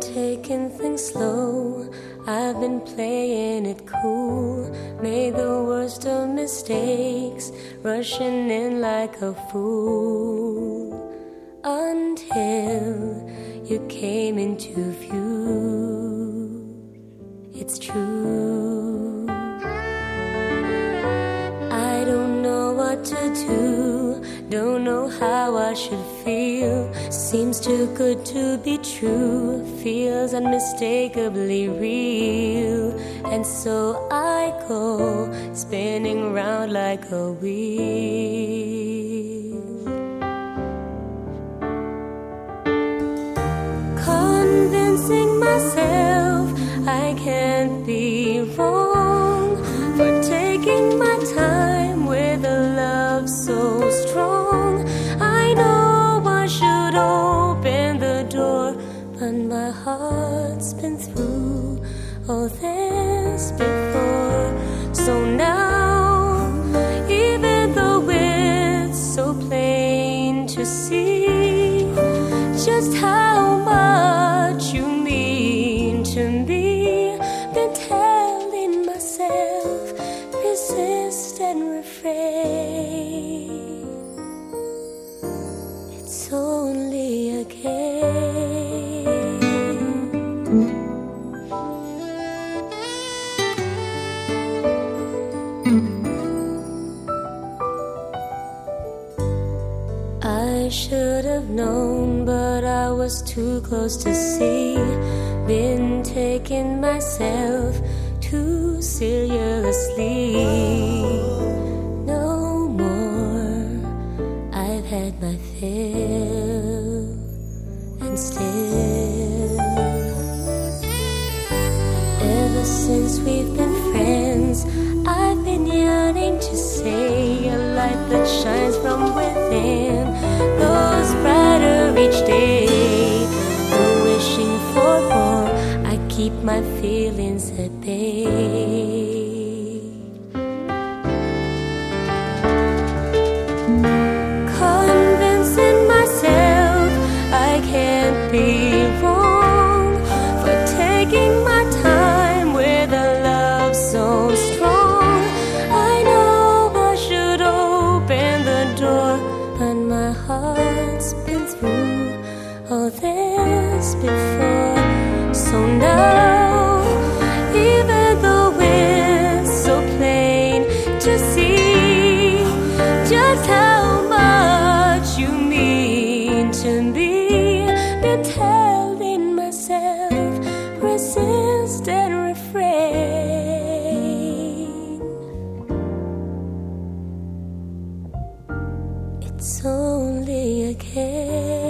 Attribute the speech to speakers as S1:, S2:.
S1: taking things slow. I've been playing it cool. Made the worst of mistakes, rushing in like a fool. Until you came into view. It's true. I don't know what to do. Don't know how I should feel. Seems too good to be true. Feels unmistakably real. And so I go spinning round like a wheel. But my heart's been through all this before. So now, even though it's so plain to see just how much you mean to me, been telling myself, resist and refrain. Should have known, but I was too close to see. Been taking myself too seriously. No more, I've had my fill, and still. Ever since we've been friends, I've been yearning to say a light that shines from within keep my feelings at bay. twist and refrain. It's only a game.